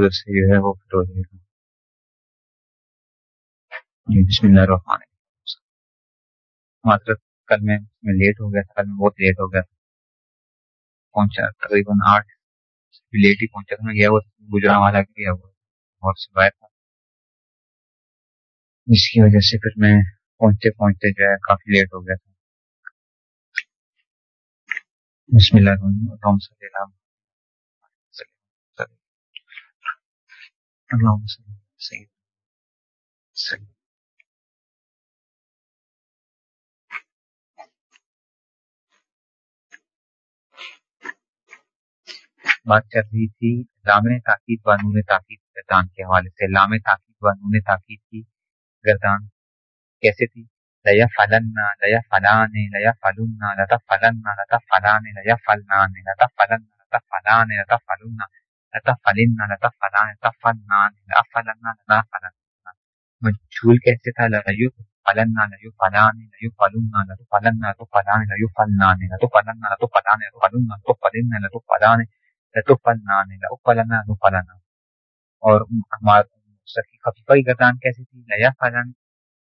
ادھر سے جو ہے، وہ فٹ ہو جائے گا بسم اللہ الرحمن معذرت کل میں میں لیٹ ہو گیا تھا، کل میں بہت لیٹ ہو گیا تھا۔ پہنچا تقریباً آٹھ لیٹ ہی پہنچا تھا میں گیا وہ گجرا والا گیا ہوا اور سے باہر تھا۔ جس کی وجہ سے پھر میں پہنچتے پہنچتے جو ہے کافی لیٹ ہو گیا تھا۔ بسم اللہ الرحمن الرحیم۔ صلی اللہ اللہم صلی بات چل رہی تھی لام تاکید و تاکید گردان کے حوالے سے لام تاکید و تاکید کی گردان کیسے تھی لیا فلن لیا فلان لیا فلن لتا فلن لتا فلان لیا فلان لتا فلن لتا فلان لتا فلن لتا فلن لتا فلان لتا مجھول کیسے تھا؟ لیو فلن لیو فلان لیو فلن لتو فلن لتو فلان لیو فلان لتو فلن لتو فلان لتو فلن لتو فلن لتو فلان لتو فلان لتو فلن لتو فلن اور ہمارا خفیفہ کی گردان کیسی تھی؟ لیا فلن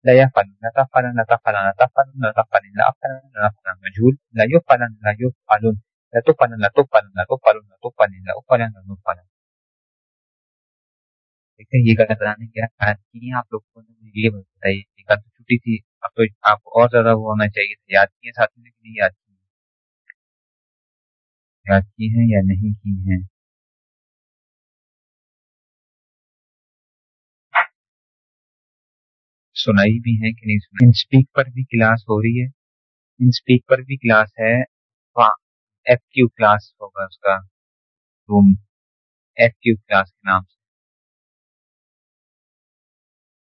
لیا فلن لتا فلن لتا فلن لتا فلن لتا فلن لتا فلن لتا فلن مجھول لیو فلن لیو فلن لتو فلن لتو فلن لتو فلن لتو فلن لتو فلن لتو فلن کیا یاد کی آپ لوگ کو یہ بتائیے کل تو چھٹی تھی اب تو آپ کو اور زیادہ وہ ہونا چاہیے تھا یاد کیے ساتھ میں کہ نہیں یاد یاد کی ہیں یا نہیں کی ہیں سنائی بھی ہے کہ نہیں سنائی ان سپیک پر بھی کلاس ہو رہی ہے ان سپیک پر بھی کلاس ہے ایف کیو کلاس ہوگا اس کا. روم ایف کیو کلاس کے نام سے.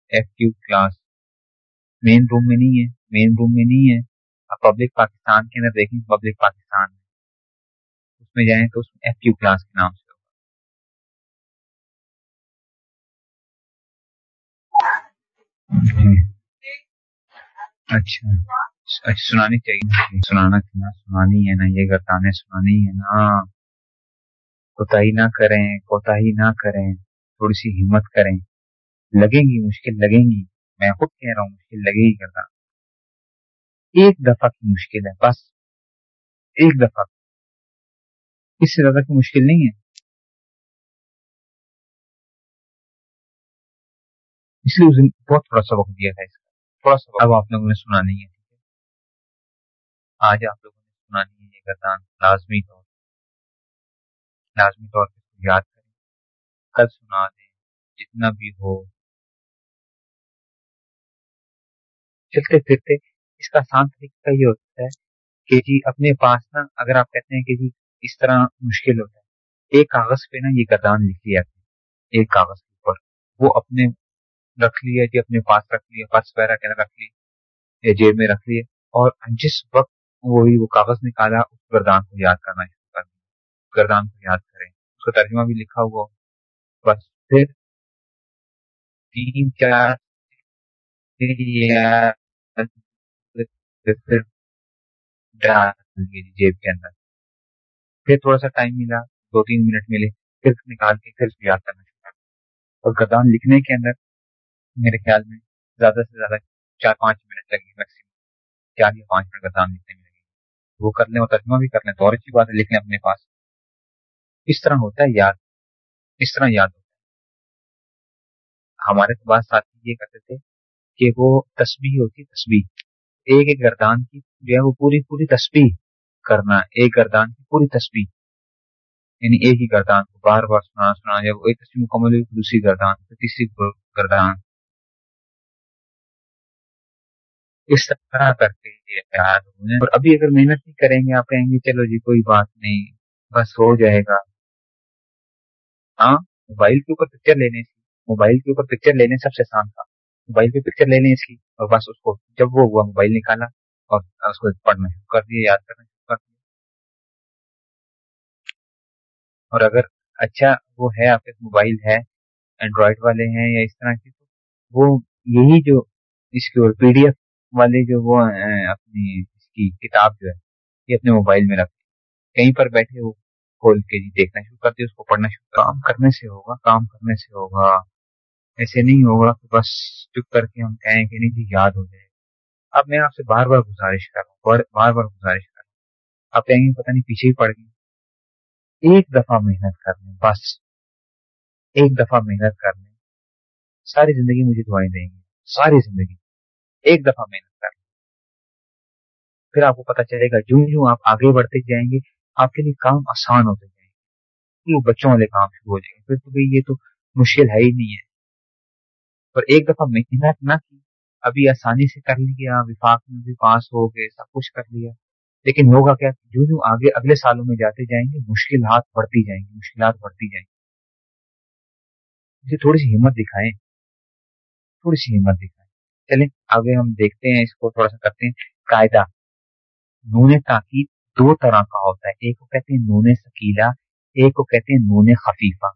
ایف کیو کلاس مین روم میں نہیں ہے. مین روم میں نہیں ہے. آپ پبلک پاکستان کے اندر دیکھیں پبلک پاکستان میں. اس میں جائیں تو اس میں ایف کیو کلاس کے نام سے ہوگا. اچھا. سنانی چاہیے، سنانا چاہیے سنانی ہے نا یہ گردانے سنانی ہے نا کوتا نہ کریں کوتا نہ کریں، تھوڑی سی ہمت کریں۔ لگیں گی، مشکل لگیں گی۔ میں خود کہہ رہا ہوں، مشکل لگے گی کرنا ایک دفعہ کی مشکل ہے، بس ایک دفعہ۔ اس سے زیادہ کی مشکل نہیں ہے۔ اس لیے اس دن بہت تھوڑا سا وقت دیا تھا اس کا۔ تھوڑا سا اب آپ لوگوں نے سنا نہیں ہے۔ آج آپ لوگوں نے سنا نہیں ہے یہ گردان لازمی طور لازمی طور پہ یاد کریں۔ کل سنا دیں، جتنا بھی ہو۔ چلتے پھرتے، اس کا آسان طریقہ یہ ہوتا ہے کہ جی اپنے پاس نا، اگر آپ کہتے ہیں کہ جی اس طرح مشکل ہوتا ہے، ایک کاغذ پہ نا یہ گردان لکھ لیا ایک کاغذ کے اوپر۔ وہ اپنے رکھ لیا جی اپنے پاس رکھ لیا پرس وغیرہ رکھ لی یا جیب میں رکھ لیے اور جس وقت وہی وہ کاغذ نکالا، اس گردان کو یاد کرنا شروع کر گردان کو یاد کریں۔ اس کا ترجمہ بھی لکھا ہوا۔ بس پھر تین چار جیب کے اندر۔ پھر تھوڑا سا ٹائم ملا، دو تین منٹ ملے، پھر نکال کے پھر یاد کرنا شروع کر اور گردان لکھنے کے اندر میرے خیال میں زیادہ سے زیادہ چار پانچ منٹ لگے میکسیمم چار یا پانچ منٹ گردان لکھنے میں۔ وہ کر لیں اور ترجمہ بھی کر لیں تو اور اچھی بات ہے لکھ لیں اپنے پاس اس طرح ہوتا ہے، یاد، اس طرح یاد ہوتا ہے۔ ہمارے بعض ساتھی یہ کرتے تھے کہ وہ تسبیح ہوتی، تسبیح۔ ایک ایک گردان کی جو ہے وہ پوری پوری تسبیح کرنا، ایک گردان کی پوری تسبیح۔ یعنی ایک ہی گردان کو بار بار سنا سنا جب ایک تصویر مکمل ہوئی دوسری گردان پھر تیسری گردان۔ اس طرح کر کے یاد اور ابھی اگر محنت نہیں کریں گے، آپ کہیں گے، چلو جی کوئی بات نہیں، بس ہو جائے گا۔ ہاں موبائل کے اوپر پکچر لینے سے، موبائل کے اوپر پکچر لینے سب سے آسان تھا۔ موبائل پہ پکچر لینے اس کی، اور بس اس کو جب وہ ہوا، موبائل نکالا اور اس کو پڑھنا شروع کر دیا، یاد کرنا شروع کر دیا۔ اور اگر اچھا وہ ہے، آپ کے موبائل ہے اینڈرائڈ والے ہیں یا اس طرح کی وہ یہی جو اس کی اور پی ڈی ایف والے جو وہ اپنی اس کی کتاب جو ہے، یہ اپنے موبائل میں رکھتے کہیں پر بیٹھے ہو کھول کے دیکھنا شروع کرتے، اس کو پڑھنا شروع کام کرنے سے ہوگا، کام کرنے سے ہوگا۔ ایسے نہیں ہوگا کہ بس چپ کر کے ہم کہیں کہ نہیں جی یاد ہو جائے۔ اب میں آپ سے بار بار گزارش کر رہا ہوں، بار بار گزارش کر رہا ہوں۔ آپ کہیں گے، پتہ نہیں پیچھے ہی پڑ گئی ایک دفعہ محنت کر لیں بس۔ ایک دفعہ محنت کر لیں ساری زندگی مجھے دعائیں دیں گے۔ ساری زندگی۔ ایک دفعہ محنت کر پھر آپ کو پتا چلے گا جو جو آپ آگے بڑھتے جائیں گے، آپ کے لیے کام آسان ہوتے جائیں گے۔ وہ بچوں والے کام شروع ہو جائیں گے۔ پھر تو یہ تو مشکل ہے ہی نہیں ہے۔ پر ایک دفعہ محنت نہ کی، ابھی آسانی سے کر لیا وفاق میں بھی پاس ہو گئے، سب کچھ کر لیا۔ لیکن ہوگا کیا جو جو آگے اگلے سالوں میں جاتے جائیں گے، مشکلات بڑھتی جائیں گی، مشکلات بڑھتی جائیں گی۔ تھوڑی سی ہمت دکھائیں۔ تھوڑی سی ہمت دکھائیں۔ چلیں۔ آگے ہم دیکھتے ہیں، اس کو تھوڑا سا کرتے ہیں۔ قاعدہ۔ نون تاکید دو طرح کا ہوتا ہے۔ ایک کو کہتے ہیں نون سکیلا ایک کو کہتے ہیں نون خفیفہ۔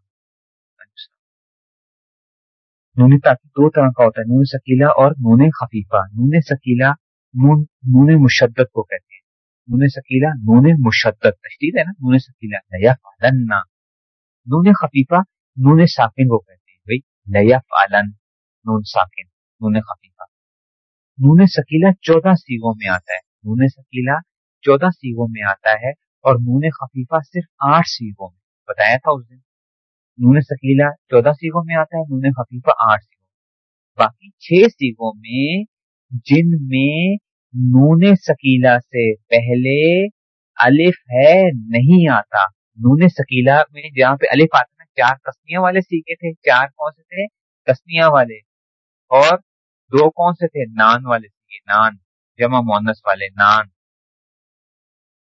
نون تاکید دو طرح کا ہوتا ہے۔ نون سکیلا اور نون خفیفہ۔ نون سکیلا نون نون مشدت کو کہتے ہیں۔ نون سکیلا نون مشدت تشدید ہے نا؟ نون سکیلا لیا فالن نون خفیفہ نون ساکن کو کہتے ہیں۔ بھائی، لیا فالن نون ساکن، نون خفیفہ۔ نون سکیلا چودہ سیگوں میں آتا ہے۔ نون سکیلا چودہ سیگوں میں آتا ہے اور نون خفیفہ صرف آٹھ سیگوں میں۔ بتایا تھا اس دن۔ نون سکیلا چودہ سیگوں میں آتا ہے، نون خفیفہ آٹھ سیگوں باقی چھ سیگوں میں جن میں نون سکیلا سے پہلے الف ہے نہیں آتا۔ نون سکیلا میں جہاں پہ الف آتا ہے، چار کسنیاں والے سیکھے تھے، چار کون سے تھے؟ کسنیاں والے۔ اور دو کون سے تھے؟ نان والے سیکھے نان، جمع مونس والے نان۔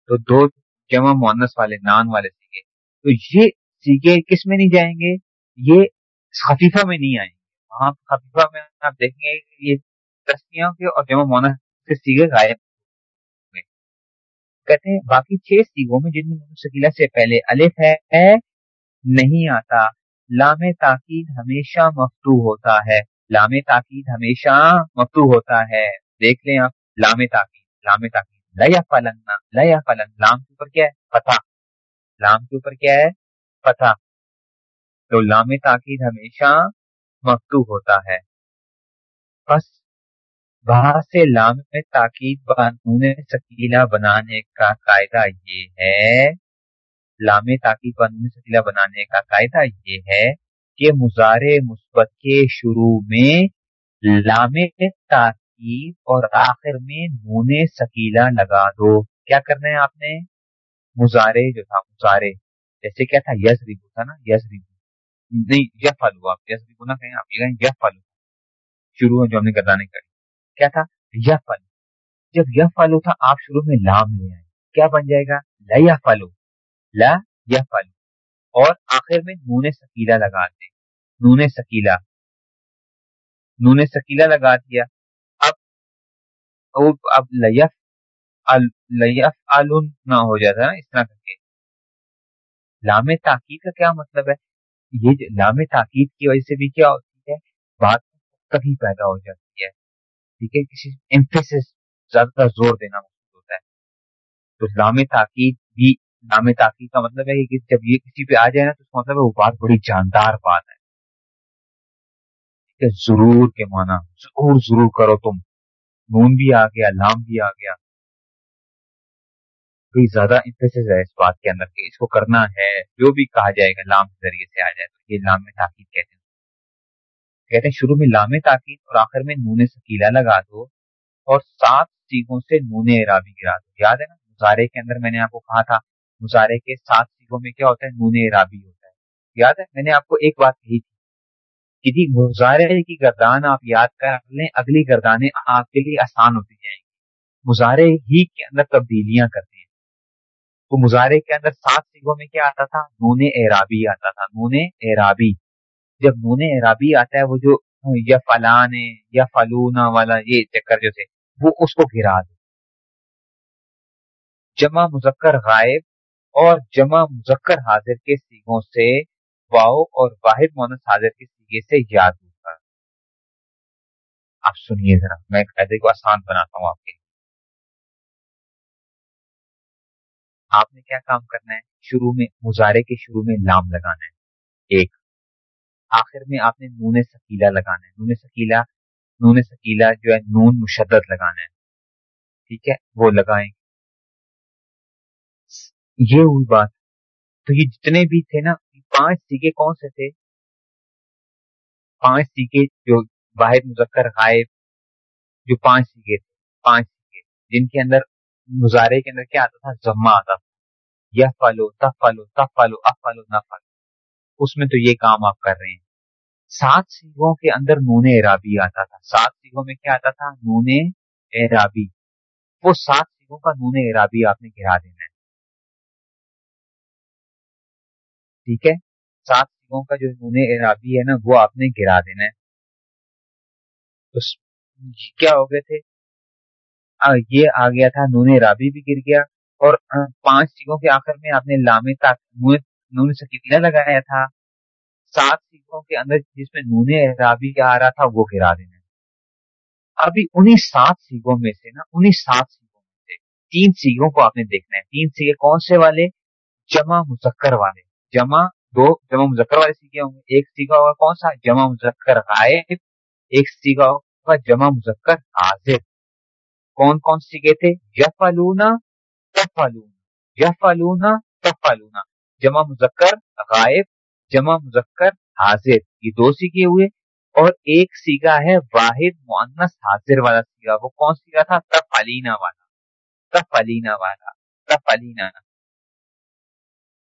تو دو جمع مونس والے نان والے سیکھے تو یہ سیگے کس میں نہیں جائیں گے؟ یہ خفیفہ میں نہیں آئیں گے۔ وہاں خفیفہ میں آپ دیکھیں گے یہ تستیاں کے اور جمع مونا کے سیگے غائب کہتے ہیں باقی چھ سیگوں میں جن میں شکیلا سے پہلے الف ہے نہیں آتا۔ لام تاکید ہمیشہ مفتو ہوتا ہے۔ لام تاکید ہمیشہ مفتو ہوتا ہے۔ دیکھ لیں آپ لام تاکید لام تاکید۔ لیا فلن لیا فلن لام کے اوپر کیا ہے؟ فتح۔ لام کے اوپر کیا ہے؟ فتح۔ تو لام تاکید ہمیشہ مکتو ہوتا ہے۔ بس وہاں سے لام تاکید بانون سکیلا بنانے کا قاعدہ یہ ہے۔ لام تاکید بانون سکیلا بنانے کا قاعدہ یہ ہے کہ مزار مثبت کے شروع میں لام تاکید اور آخر میں نون سکیلا لگا دو۔ کیا کرنا ہے آپ نے؟ مزارے جو تھا مزارے جیسے کیا تھا؟ یس ریبو تھا نا؟ یس ریبو نہیں یف فالو آپ یس ریبو نہ کہیں، آپ یہ کہیں یف فالو شروع میں جو ہم نے گردانے کری۔ کیا تھا؟ یف فالو جب یف فالو تھا، آپ شروع میں لام لے آئے۔ کیا بن جائے گا؟ لا یا فالو لا یا فالو اور آخر میں نون سکیلا لگا دیں نون سکیلا نون سکیلا لگا دیا۔ اب اب لیف لیف آلون نہ ہو جاتا نا، اس طرح کر کے۔ لام تاکید کا کیا مطلب ہے؟ یہ لام تاکید کی وجہ سے بھی کیا ہوتی ہے؟ بات کبھی پیدا ہو جاتی ہے۔ ٹھیک ہے، کسی امفیسس زیادہ زور دینا مقصود ہوتا ہے۔ تو لام تاکید بھی لام تاکید کا مطلب ہے کہ جب یہ کسی پہ آ جائے نا تو اس کا مطلب ہے وہ بات بڑی جاندار بات ہے۔ ضرور کے مانا ضرور ضرور کرو تم۔ نون بھی آ گیا، لام بھی آ گیا۔ کوئی زیادہ انفیسس ہے اس بات کے اندر کہ اس کو کرنا ہے، جو بھی کہا جائے گا، لام کے ذریعے سے آ جائے تو یہ لام میں تاکید کہتے ہیں۔ کہتے ہیں شروع میں لام تاکید اور آخر میں نون سکیلا لگا دو اور سات سیگوں سے نون ارابی گرا دو۔ یاد ہے نا؟ مظاہرے کے اندر میں نے آپ کو کہا تھا مظاہرے کے سات سیگوں میں کیا ہوتا ہے؟ نون ارابی ہوتا ہے۔ یاد ہے؟ میں نے آپ کو ایک بات کہی تھی کہ جی، مظاہرے کی گردان آپ یاد کر لیں، اگلی گردانیں آپ کے لیے آسان ہوتی جائیں گی۔ مظاہرے ہی کے اندر تبدیلیاں کرتے ہیں۔ تو مظاہرے کے اندر سات سیگوں میں کیا آتا تھا؟ نون اعرابی آتا تھا۔ نون اعرابی۔ جب نون اعرابی آتا ہے، وہ جو یا فلان یا فلونا والا یہ چکر جو تھے، وہ اس کو گرا دے۔ جمع مذکر غائب اور جمع مذکر حاضر کے سیگوں سے واؤ اور واحد مونس حاضر کے سیگے سے یاد ہوتا آپ سنیے ذرا، میں قاعدے کو آسان بناتا ہوں آپ کے لیے۔ آپ نے کیا کام کرنا ہے؟ شروع میں مظاہرے کے شروع میں لام لگانا ہے۔ ایک، آخر میں آپ نے نون سکیلا لگانا ہے۔ نون سکیلا نون سکیلا جو ہے، نون مشدد لگانا ہے۔ ٹھیک ہے، وہ لگائیں۔ یہ ہوئی بات۔ تو یہ جتنے بھی تھے نا پانچ سیگے کون سے تھے؟ پانچ سیگے جو واحد مذکر غائب، جو پانچ سیگے تھے، پانچ سیگے جن کے اندر مظاہرے کے اندر کیا آتا تھا؟ زما آتا تھا۔ یہ فلو تف فلو تف فلو اف فلو نہ اس میں تو یہ کام آپ کر رہے ہیں۔ سات سیگوں کے اندر نون ارابی آتا تھا۔ سات سیگوں میں کیا آتا تھا؟ نون ارابی وہ سات سیگوں کا نون ارابی آپ نے گرا دینا ہے۔ ٹھیک ہے؟ سات سیگوں کا جو نون ارابی ہے نا، وہ آپ نے گرا دینا ہے۔ تو کیا ہو گئے تھے؟ یہ آ گیا تھا، نون رابی بھی گر گیا۔ اور پانچ سیگوں کے آخر میں آپ نے لامے نون سکیلا لگایا تھا۔ سات سیگوں کے اندر جس میں نون رابی آ رہا تھا، وہ گرا دینا ابھی انہیں سات سیگوں میں سے نا، انہیں سات سیگوں میں سے تین سیگوں کو آپ نے دیکھنا ہے۔ تین سیگے کون سے والے؟ جمع مذکر والے۔ جمع دو جمع مذکر والے سیگے ہوں گے۔ ایک سیگا ہوگا کون سا؟ جمع مذکر غائب۔ ایک سیگا ہوگا جمع مذکر حاضر۔ کون کون سیگے تھے؟ یفلونا تفلونا یفلونا تفلونا جمع مذکر غائب، جمع مذکر حاضر۔ یہ دو سیگے ہوئے۔ اور ایک سیگا ہے واحد معنس حاضر والا سیگا وہ کون سیگا تھا؟ تفعلینا والا۔ تفعلینا والا۔ تفعلینا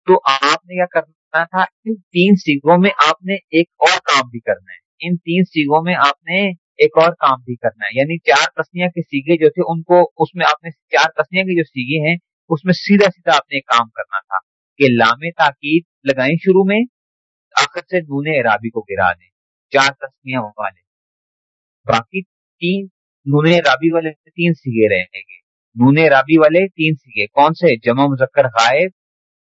تو آپ نے کیا کرنا تھا؟ ان تین سیگوں میں آپ نے ایک اور کام بھی کرنا ہے۔ ان تین سیگوں میں آپ نے ایک اور کام بھی کرنا ہے۔ یعنی چار تسنیا کے سیگے جو تھے ان کو اس میں آپ نے چار تسنیا کے جو سیگے ہیں، اس میں سیدھا سیدھا آپ نے ایک کام کرنا تھا کہ لام تاکید لگائیں شروع میں، آخر سے نون ارابی کو گرا دیں۔ چار تسنیا والے۔ باقی تین نون رابی والے تین سیگے رہیں گے۔ نون رابی والے تین سیگے کون سے؟ جمع مذکر غائب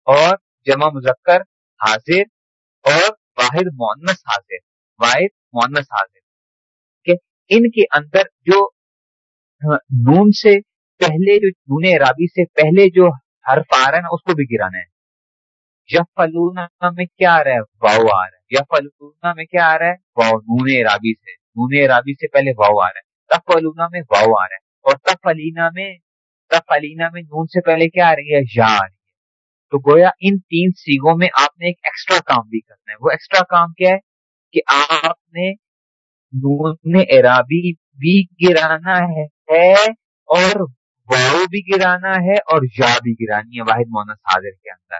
اور جمع مذکر، حاضر اور واحد مونس حاضر، واحد مونس حاضر۔ ان کے اندر جو نون سے پہلے جو نون رابی سے پہلے جو حرف آ رہا ہے نا، اس کو بھی گرانا ہے۔ یفلونا میں کیا آ رہا ہے؟ واؤ آ رہا ہے۔ یفلونا میں کیا آ رہا ہے؟ واؤ، نون رابی سے۔ نون رابی سے پہلے واؤ آ رہا ہے۔ تفلونا میں واؤ آ رہا ہے۔ اور تفلینا میں تفلینا میں نون سے پہلے کیا آ رہی ہے؟ یا آ رہی تو گویا ان تین سیگوں میں آپ نے ایک ایکسٹرا کام بھی کرنا ہے۔ وہ ایکسٹرا کام کیا ہے کہ آپ نے نون عرابی بھی گرانا ہے اور واؤ بھی گرانا ہے اور یا بھی گرانی ہے واحد مونس حاضر کے اندر۔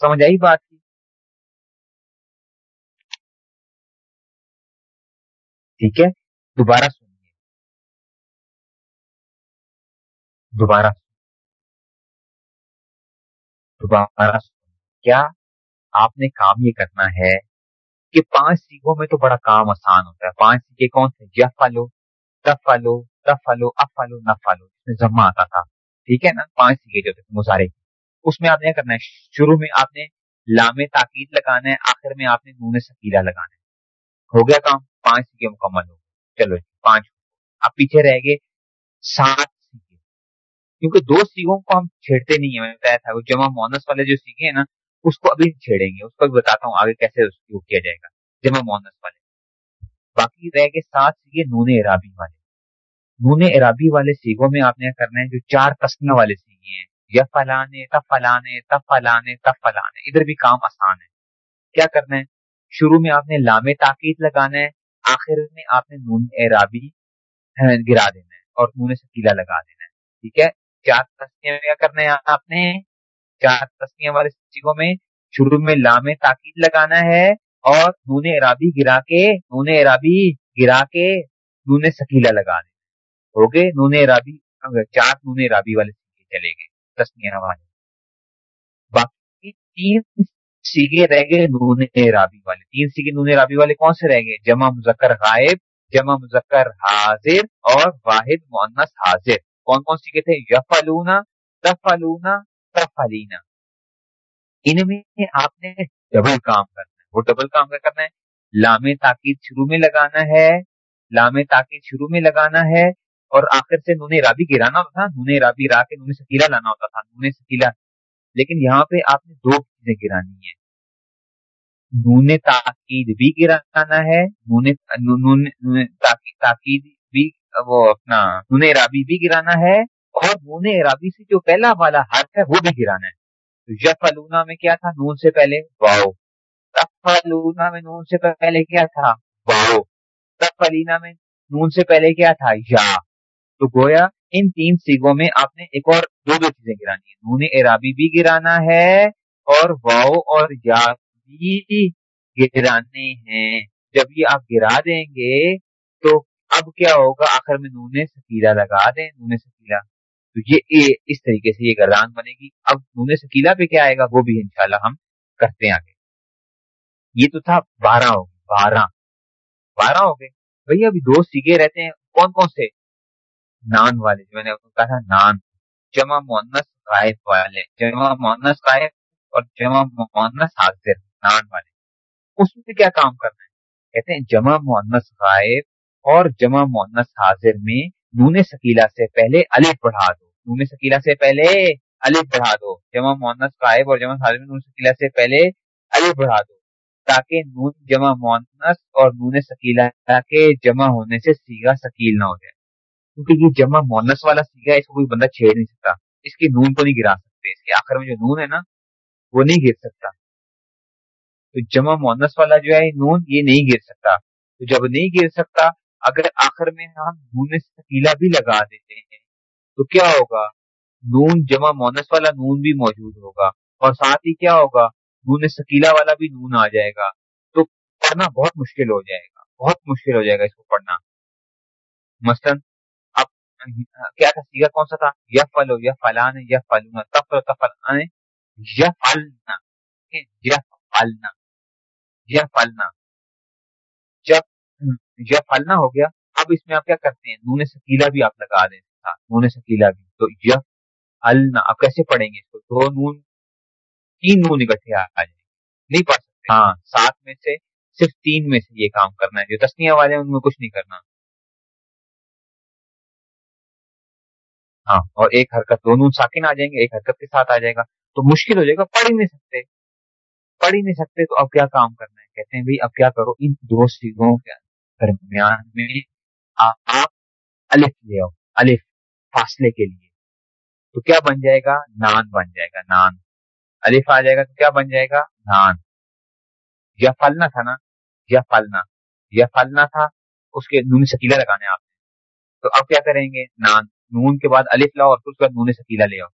سمجھ آئی بات؟ کی ٹھیک ہے، دوبارہ سنیے۔ دوبارہ۔ دوبارہ سنیے کیا آپ نے کام یہ کرنا ہے کہ پانچ سیگوں میں تو بڑا کام آسان ہوتا ہے۔ پانچ سیگے کون سے یا فلو تفلو تفلو افلو نفلو اس میں جمع آتا تھا۔ ٹھیک ہے نا؟ پانچ سیگے جو تھے مظاہرے اس میں آپ نے کرنا ہے؟ شروع میں آپ نے لام تاکید لگانا ہے، آخر میں آپ نے نون سکیلا لگانا ہے۔ ہو گیا کام، پانچ سیگے مکمل ہو چلو جی، پانچ۔ اب پیچھے رہ گئے سات کیونکہ دو سیگوں کو ہم چھیڑتے نہیں ہیں بتایا تھا، وہ جمع مونس والے جو سیگے ہیں نا، اس کو ابھی چھیڑیں گے، اس کو بتاتا ہوں آگے کیسے اس کو کیا جائے گا، جمع مونس والے۔ باقی رہ گئے سات سیگے نون ارابی والے۔ نون ارابی والے سیگوں میں آپ نے کرنا ہے جو چار کسمیاں والے سیگے ہیں۔ یا فلانے تب فلانے تب فلانے تب فلانے، ادھر بھی کام آسان ہے۔ کیا کرنا ہے؟ شروع میں آپ نے لام تاکید لگانا ہے، آخر میں آپ نے نون ارابی گرا دینا ہے اور نون سے قلعہ لگا دینا ہے۔ ٹھیک ہے؟ چار کسمیاں کیا کرنا ہے آپ نے؟ چار تسمیاں والے سیگوں میں شروع میں لام تاکید لگانا ہے اور نون ارابی گرا کے، نون ارابی گرا کے نون سکیلا لگا دینا ہو گئے؟ نون ارابی چار نون ارابی والے سیگے چلے گئے تسمیاں والے باقی تین سیگے رہ گئے نون ارابی والے۔ تین سیگے نون ارابی والے کون سے رہ گئے؟ جمع مذکر غائب، جمع مذکر حاضر اور واحد مونس حاضر۔ کون کون سیگے تھے یفلونا تفلونا فلینا ان میں آپ نے ڈبل کام کرنا ہے. وہ ڈبل کام کیا کرنا ہے؟ لام تاکید شروع میں لگانا ہے، لام تاکید شروع میں لگانا ہے، اور آخر سے نون رابی گرانا ہوتا تھا، نون رابی را کے نون سکیلا لانا ہوتا تھا، نون سکیلا لیکن یہاں پہ آپ نے دو چیزیں گرانی ہیں. نون تاکید بھی گرانا ہے، نون تاکید بھی وہ اپنا نون ارابی بھی گرانا ہے اور نون ارابی سے جو پہلا والا حرف ہے وہ بھی گرانا ہے۔ یف میں کیا تھا؟ نون سے پہلے واؤ۔ تفلونا میں نون سے پہلے کیا تھا؟ واؤ۔ تفلینا میں نون سے پہلے کیا تھا؟ یا۔ تو گویا ان تین سیگوں میں آپ نے ایک اور دو دو چیزیں گرانی ہے نون ارابی بھی گرانا ہے اور واؤ اور یا بھی گرانے ہیں۔ جب یہ آپ گرا دیں گے تو اب کیا ہوگا؟ آخر میں نون سکیلا لگا دیں، نون سکیلا۔ تو یہ اس طریقے سے یہ گردان بنے گی۔ اب نون سکیلا پہ کیا آئے گا؟ وہ بھی انشاءاللہ ہم کرتے ہیں آگے۔ یہ تو تھا بارہ ہو گئے، بارہ۔ بارہ ہو گئے؟ بھائی ابھی دو سیگے رہتے ہیں۔ کون کون سے؟ نان والے، جو میں نے کہا تھا، نان۔ جمع مونس قائد والے، جمع مونس قائد اور جمع مونس حاضر، نان والے۔ اس میں کیا کام کرنا ہے؟ کہتے ہیں جمع مونس غائب اور جمع مونس حاضر میں نون سکیلا سے پہلے الف بڑھا دو۔ نون سکیلا سے پہلے الف بڑھا دو۔ جمع مونس قائب اور جمع حاضر میں نون سکیلا سے پہلے الف بڑھا دو۔ تاکہ نون جمع مونس اور نون سکیلا کے جمع ہونے سے سیگا سکیل نہ ہو جائے۔ کیونکہ یہ جمع مونس والا سیگا اس کو کوئی بندہ چھیڑ نہیں سکتا۔ اس کی نون کو نہیں گرا سکتے۔ اس کے آخر میں جو نون ہے نا، وہ نہیں گر سکتا۔ تو جمع مونس والا جو ہے، نون یہ نہیں گر سکتا۔ تو جب نہیں گر سکتا اگر آخر میں ہم نون سکیلا بھی لگا دیتے ہیں، تو کیا ہوگا؟ نون جمع مونس والا نون بھی موجود ہوگا، اور ساتھ ہی کیا ہوگا؟ نون سکیلا والا بھی نون آ جائے گا۔ تو پڑھنا بہت مشکل ہو جائے گا، بہت مشکل ہو جائے گا اس کو پڑھنا۔ مثلاً اب کیا تھا؟ سیگا کون سا تھا؟ یا فلو یا فلان یا فلونا تفل تفل یا فلنا یا فلنا یا فلنا یا فلنا ہو گیا، اب اس میں آپ کیا کرتے ہیں؟ نون سکیلا بھی آپ لگا دیں نون سکیلا بھی۔ تو یا النا آپ کیسے پڑھیں گے اس کو؟ دو نون، تین نون اکٹھے آ جائیں۔ نہیں پڑھ سکتے۔ ہاں سات میں سے صرف تین میں سے یہ کام کرنا ہے۔ جو تسنیا والے ہیں، ان میں کچھ نہیں کرنا۔ ہاں اور ایک حرکت، دو نون ساکن آ جائیں گے، ایک حرکت کے ساتھ آ جائے گا۔ تو مشکل ہو جائے گا، پڑھ ہی نہیں سکتے۔ پڑھ ہی نہیں سکتے، تو اب کیا کام کرنا ہے؟ کہتے ہیں بھائی، اب کیا کرو؟ ان دو چیزوں کے درمیان میں آپ الف لے آؤ الف فاصلے کے لیے۔ تو کیا بن جائے گا؟ نان بن جائے گا، نان۔ الف آ جائے گا تو کیا بن جائے گا؟ نان۔ یا پھلنا تھا نا، یا پھلنا یا پھلنا تھا، اس کے نون سکیلا لگانے آپ نے۔ تو اب کیا کریں گے؟ نان۔ نون کے بعد الف لاؤ اور پھر اس کے بعد نون سکیلا لے آؤ۔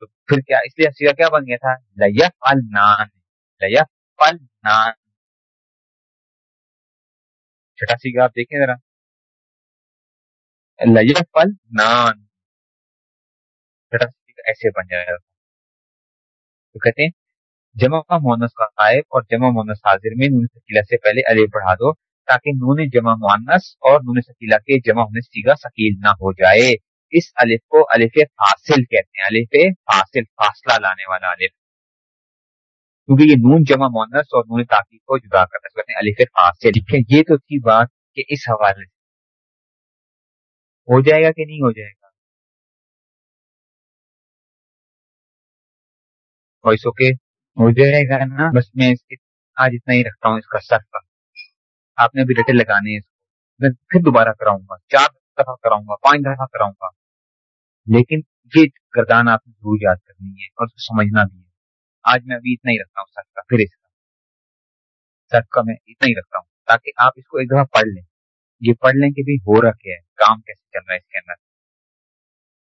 تو پھر کیا؟ اس لیے کیا بن گیا تھا؟ لیا پل نان۔ لیا پل نان۔ چھٹا سیگا آپ دیکھیں ذرا۔ پل نان۔ چھٹا سیگا ایسے بن جائے۔ گا تو کہتے ہیں، جمع کا مونس کا قائب اور جمع مونس حاضر میں نون سکیلا سے پہلے الف بڑھا دو تاکہ نون جمع مونس اور نون سکیلا کے جمع ہونے سیگا سکیل نہ ہو جائے۔ اس الف کو الف فاصل کہتے ہیں۔ الف فاصل، فاصلہ لانے والا الف۔ کیونکہ یہ نون جمع مونس اور نون تاکید کو جدا کرتا ہے۔ الف خاص سے لکھیں یہ تو تھی بات کہ اس حوالے سے۔ ہو جائے گا کہ نہیں ہو جائے گا؟ Voice okay. ہو جائے گا نا۔ بس میں اس کے آج اتنا ہی رکھتا ہوں، اس کا سر کا۔ آپ نے بھی ڈیٹیل لگانے ہیں اس کو۔ میں پھر دوبارہ کراؤں گا۔ چار دفعہ کراؤں گا، پانچ دفعہ کراؤں گا۔ لیکن یہ گردان آپ نے ضرور یاد کرنی ہے اور اس کو سمجھنا بھی ہے۔ آج میں ابھی اتنا ہی رکھتا ہوں، سر کا، پھر اس کا۔ سر کا میں اتنا ہی رکھتا ہوں، تاکہ آپ اس کو ایک دفعہ پڑھ لیں۔ یہ پڑھ لیں کہ بھی ہو رہا کیا ہے، کام کیسے چل رہا ہے اس کے اندر۔